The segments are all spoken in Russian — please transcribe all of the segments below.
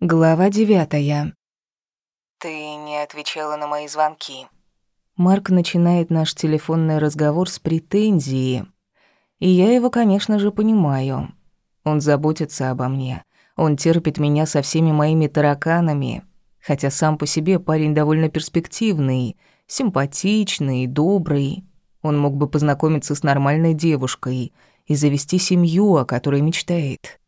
Глава девятая. «Ты не отвечала на мои звонки». Марк начинает наш телефонный разговор с претензии. И я его, конечно же, понимаю. Он заботится обо мне. Он терпит меня со всеми моими тараканами. Хотя сам по себе парень довольно перспективный, симпатичный, добрый. Он мог бы познакомиться с нормальной девушкой и завести семью, о которой мечтает.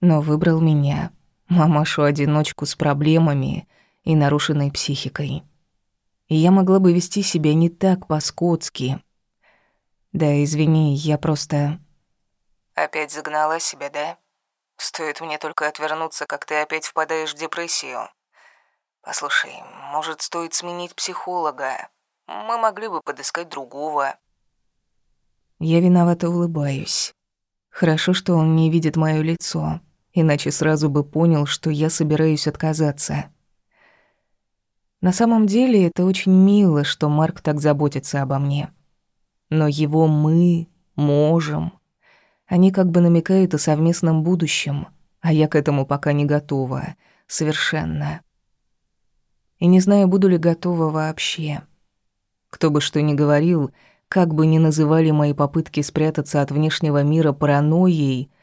Но выбрал меня мамашу-одиночку с проблемами и нарушенной психикой. И я могла бы вести себя не так по-скотски. Да, извини, я просто... Опять загнала себя, да? Стоит мне только отвернуться, как ты опять впадаешь в депрессию. Послушай, может, стоит сменить психолога? Мы могли бы подыскать другого. Я виновато улыбаюсь. Хорошо, что он не видит моё лицо иначе сразу бы понял, что я собираюсь отказаться. На самом деле это очень мило, что Марк так заботится обо мне. Но его «мы» можем. Они как бы намекают о совместном будущем, а я к этому пока не готова. Совершенно. И не знаю, буду ли готова вообще. Кто бы что ни говорил, как бы ни называли мои попытки спрятаться от внешнего мира паранойей —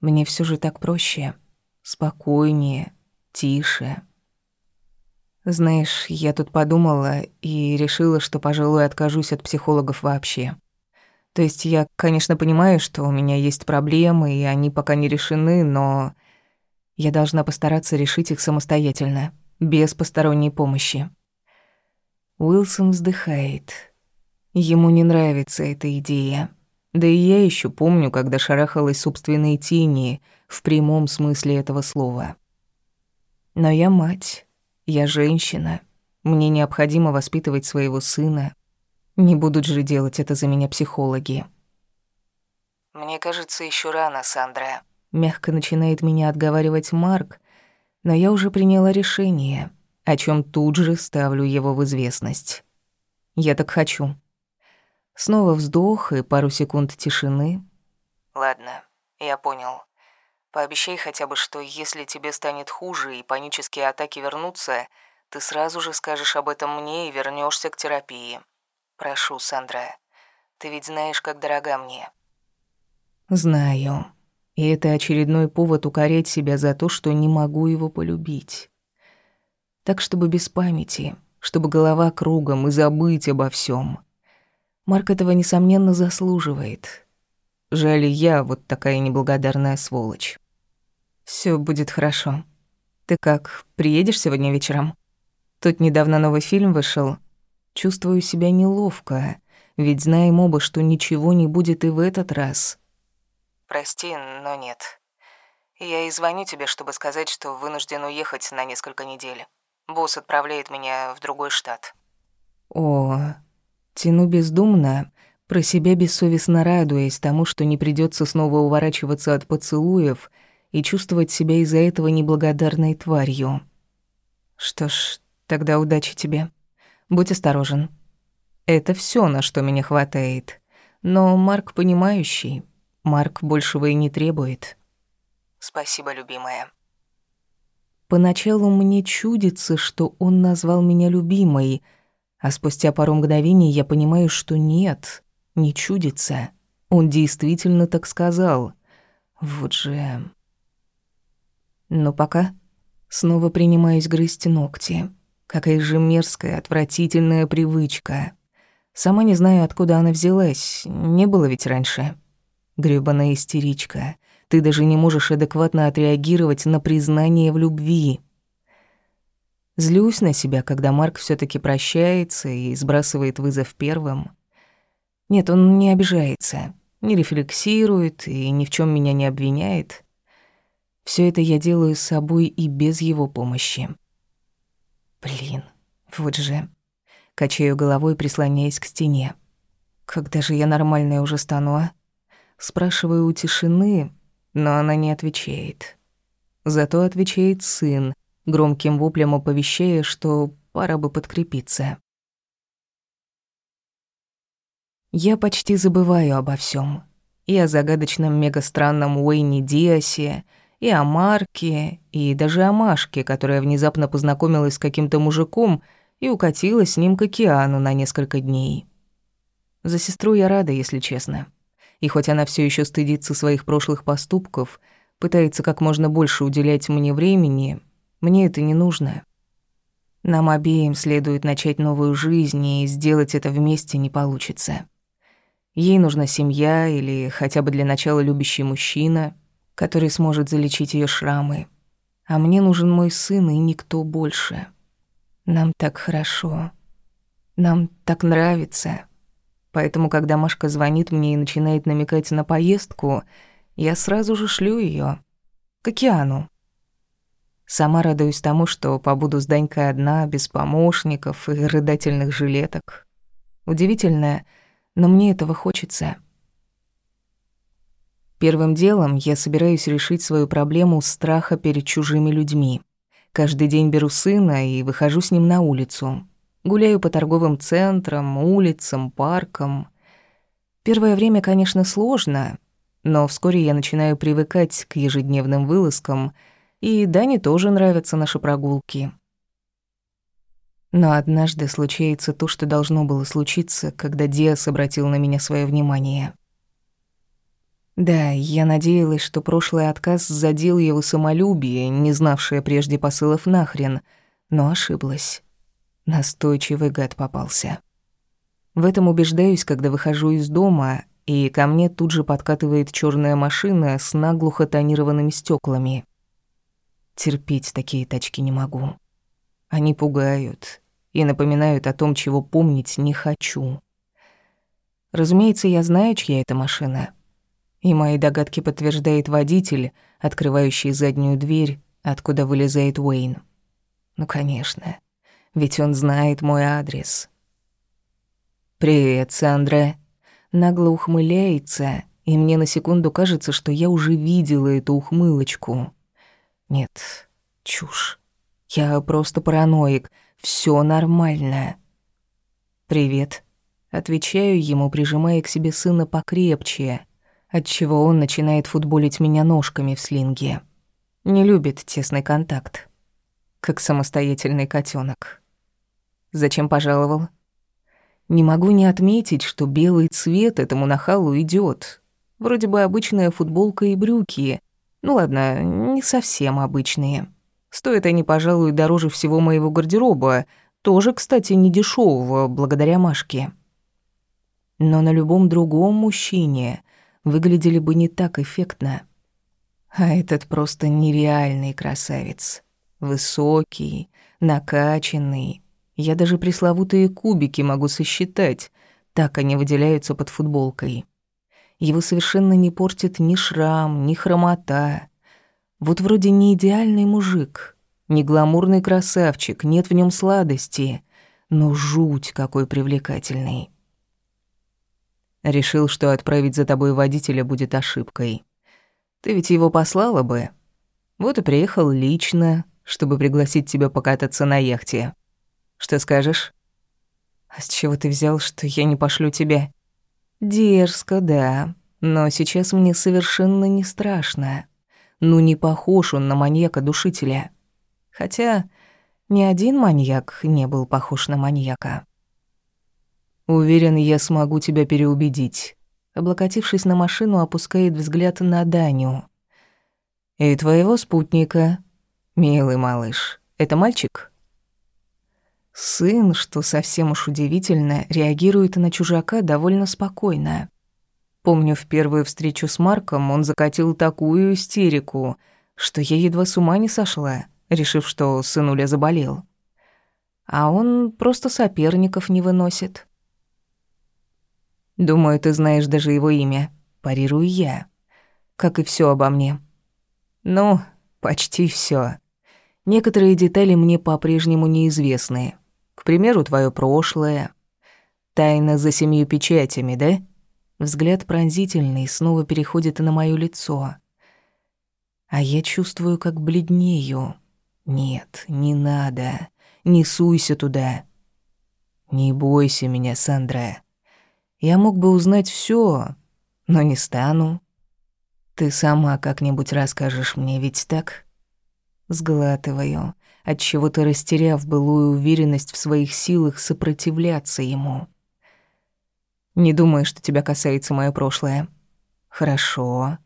мне все же так проще, спокойнее, тише. Знаешь, я тут подумала и решила, что, пожалуй, откажусь от психологов вообще. То есть я, конечно, понимаю, что у меня есть проблемы, и они пока не решены, но я должна постараться решить их самостоятельно, без посторонней помощи. Уилсон вздыхает. Ему не нравится эта идея. Да и я еще помню, когда шарахалась собственной тени, в прямом смысле этого слова. Но я мать, я женщина, мне необходимо воспитывать своего сына. Не будут же делать это за меня психологи. «Мне кажется, еще рано, Сандра», — мягко начинает меня отговаривать Марк, но я уже приняла решение, о чем тут же ставлю его в известность. Я так хочу. Снова вздох и пару секунд тишины. «Ладно, я понял. Пообещай хотя бы, что если тебе станет хуже и панические атаки вернутся, ты сразу же скажешь об этом мне и вернешься к терапии. Прошу, Сандра. Ты ведь знаешь, как дорога мне». «Знаю. И это очередной повод укорять себя за то, что не могу его полюбить. Так, чтобы без памяти, чтобы голова кругом и забыть обо всем. Марк этого, несомненно, заслуживает. Жаль, я вот такая неблагодарная сволочь. Все будет хорошо. Ты как, приедешь сегодня вечером? Тут недавно новый фильм вышел. Чувствую себя неловко, ведь знаем оба, что ничего не будет и в этот раз. Прости, но нет. Я и звоню тебе, чтобы сказать, что вынужден уехать на несколько недель. Босс отправляет меня в другой штат. О, Тяну бездумно, про себя бессовестно радуясь тому, что не придется снова уворачиваться от поцелуев и чувствовать себя из-за этого неблагодарной тварью. Что ж, тогда удачи тебе. Будь осторожен. Это все, на что меня хватает. Но Марк понимающий. Марк большего и не требует. Спасибо, любимая. Поначалу мне чудится, что он назвал меня любимой — а спустя пару мгновений я понимаю, что нет, не чудится. Он действительно так сказал. Вот же... Но пока снова принимаюсь грызть ногти. Какая же мерзкая, отвратительная привычка. Сама не знаю, откуда она взялась. Не было ведь раньше. Грёбаная истеричка. Ты даже не можешь адекватно отреагировать на признание в любви. Злюсь на себя, когда Марк все таки прощается и сбрасывает вызов первым. Нет, он не обижается, не рефлексирует и ни в чем меня не обвиняет. Все это я делаю с собой и без его помощи. Блин, вот же. Качаю головой, прислоняясь к стене. Когда же я нормальная уже стану, а? Спрашиваю у тишины, но она не отвечает. Зато отвечает сын, громким воплем оповещая, что пора бы подкрепиться. Я почти забываю обо всем. И о загадочном мегастранном Уэйне Диасе, И о Марке, и даже о Машке, которая внезапно познакомилась с каким-то мужиком и укатила с ним к океану на несколько дней. За сестру я рада, если честно. И хоть она все еще стыдится своих прошлых поступков, пытается как можно больше уделять мне времени, мне это не нужно. Нам обеим следует начать новую жизнь, и сделать это вместе не получится. Ей нужна семья или хотя бы для начала любящий мужчина, который сможет залечить ее шрамы. А мне нужен мой сын и никто больше. Нам так хорошо. Нам так нравится. Поэтому, когда Машка звонит мне и начинает намекать на поездку, я сразу же шлю ее к океану. Сама радуюсь тому, что побуду с Данькой одна, без помощников и рыдательных жилеток. Удивительно, но мне этого хочется. Первым делом я собираюсь решить свою проблему страха перед чужими людьми. Каждый день беру сына и выхожу с ним на улицу. Гуляю по торговым центрам, улицам, паркам. Первое время, конечно, сложно, но вскоре я начинаю привыкать к ежедневным вылазкам, и Дане тоже нравятся наши прогулки. Но однажды случается то, что должно было случиться, когда Диас обратил на меня свое внимание. Да, я надеялась, что прошлый отказ задел его самолюбие, не знавшее прежде посылов нахрен, но ошиблась. Настойчивый гад попался. В этом убеждаюсь, когда выхожу из дома, и ко мне тут же подкатывает черная машина с наглухо тонированными стеклами. Терпеть такие тачки не могу. Они пугают и напоминают о том, чего помнить не хочу. Разумеется, я знаю, чья это машина. И мои догадки подтверждает водитель, открывающий заднюю дверь, откуда вылезает Уэйн. Ну, конечно ведь он знает мой адрес. «Привет, Сандра». Нагло ухмыляется, и мне на секунду кажется, что я уже видела эту ухмылочку. Нет, чушь. Я просто параноик. Все нормально. «Привет». Отвечаю ему, прижимая к себе сына покрепче, отчего он начинает футболить меня ножками в слинге. Не любит тесный контакт. Как самостоятельный котенок. Зачем пожаловал? Не могу не отметить, что белый цвет этому нахалу идет. Вроде бы обычная футболка и брюки. Ну ладно, не совсем обычные. Стоят они, пожалуй, дороже всего моего гардероба. Тоже, кстати, не дешевого, благодаря Машке. Но на любом другом мужчине выглядели бы не так эффектно. А этот просто нереальный красавец. Высокий, накачанный, я даже пресловутые кубики могу сосчитать, так они выделяются под футболкой. Его совершенно не портит ни шрам, ни хромота. Вот вроде не идеальный мужик, не гламурный красавчик, нет в нем сладости, но жуть какой привлекательный. Решил, что отправить за тобой водителя будет ошибкой. Ты ведь его послала бы. Вот и приехал лично, чтобы пригласить тебя покататься на яхте. Что скажешь? А с чего ты взял, что я не пошлю тебя? Дерзко, да, но сейчас мне совершенно не страшно. Ну не похож он на маньяка-душителя. Хотя ни один маньяк не был похож на маньяка. Уверен, я смогу тебя переубедить. Облокотившись на машину, опускает взгляд на Даню. И твоего спутника, милый малыш. Это мальчик? Сын, что совсем уж удивительно, реагирует на чужака довольно спокойно. Помню, в первую встречу с Марком он закатил такую истерику, что я едва с ума не сошла, решив, что сынуля заболел. А он просто соперников не выносит. Думаю, ты знаешь даже его имя. Парирую я. Как и все обо мне. Ну, почти все. Некоторые детали мне по-прежнему неизвестны. К примеру, твое прошлое. Тайна за семью печатями, да? Взгляд пронзительный снова переходит на моё лицо. А я чувствую, как бледнею. Нет, не надо. Не суйся туда. Не бойся меня, Сандра. Я мог бы узнать всё, но не стану. Ты сама как-нибудь расскажешь мне, ведь так? Сглатываю, отчего-то растеряв былую уверенность в своих силах сопротивляться ему. Не думаю, что тебя касается мое прошлое. Хорошо.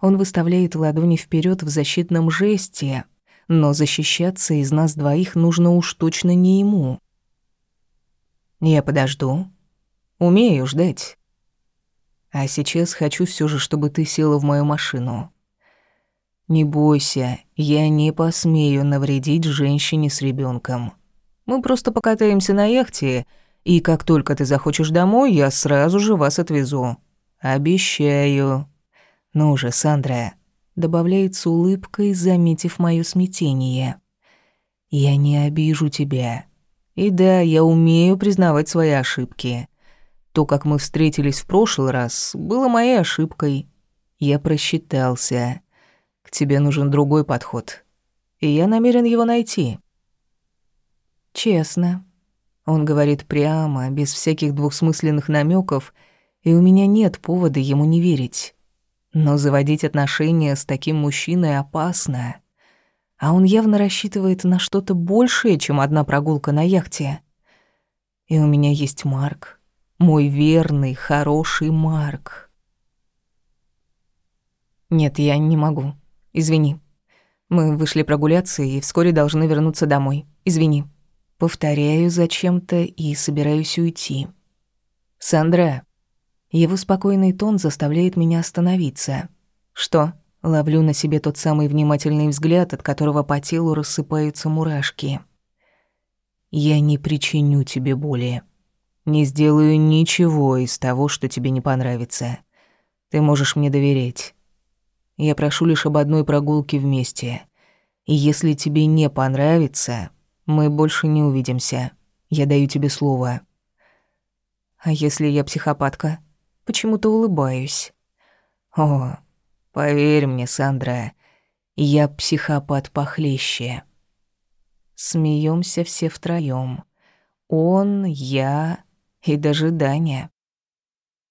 Он выставляет ладони вперед в защитном жесте, но защищаться из нас двоих нужно уж точно не ему. Я подожду. Умею ждать. А сейчас хочу все же, чтобы ты села в мою машину. Не бойся, я не посмею навредить женщине с ребенком. Мы просто покатаемся на яхте, и как только ты захочешь домой, я сразу же вас отвезу. Обещаю. Ну же, Сандра, добавляет с улыбкой, заметив моё смятение. Я не обижу тебя. И да, я умею признавать свои ошибки. То, как мы встретились в прошлый раз, было моей ошибкой. Я просчитался. Тебе нужен другой подход. И я намерен его найти. Честно. Он говорит прямо, без всяких двусмысленных намеков, и у меня нет повода ему не верить. Но заводить отношения с таким мужчиной опасно. А он явно рассчитывает на что-то большее, чем одна прогулка на яхте. И у меня есть Марк. Мой верный, хороший Марк. Нет, я не могу. Извини. Мы вышли прогуляться и вскоре должны вернуться домой. Извини. Повторяю зачем-то и собираюсь уйти. Сандра. Его спокойный тон заставляет меня остановиться. Что? Ловлю на себе тот самый внимательный взгляд, от которого по телу рассыпаются мурашки. Я не причиню тебе боли. Не сделаю ничего из того, что тебе не понравится. Ты можешь мне доверять. Я прошу лишь об одной прогулке вместе. И если тебе не понравится, мы больше не увидимся. Я даю тебе слово. А если я психопатка? Почему-то улыбаюсь. О, поверь мне, Сандра, я психопат похлеще. Смеемся все втроём. Он, я и даже Даня.